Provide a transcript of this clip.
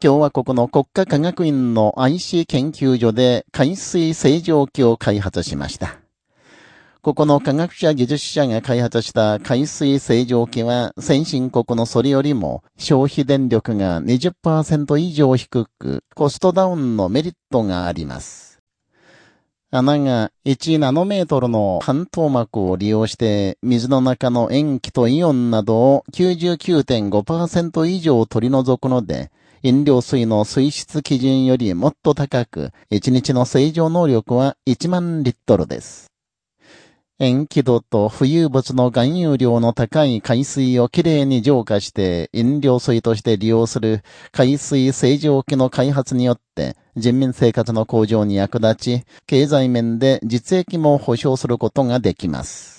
共和国の国家科学院の IC 研究所で海水清浄機を開発しました。ここの科学者技術者が開発した海水清浄機は先進国のそれよりも消費電力が20%以上低くコストダウンのメリットがあります。穴が1ナノメートルの半透膜を利用して水の中の塩基とイオンなどを99.5%以上取り除くので飲料水の水質基準よりもっと高く、1日の清浄能力は1万リットルです。塩基度と浮遊物の含有量の高い海水をきれいに浄化して飲料水として利用する海水清浄機の開発によって人民生活の向上に役立ち、経済面で実益も保障することができます。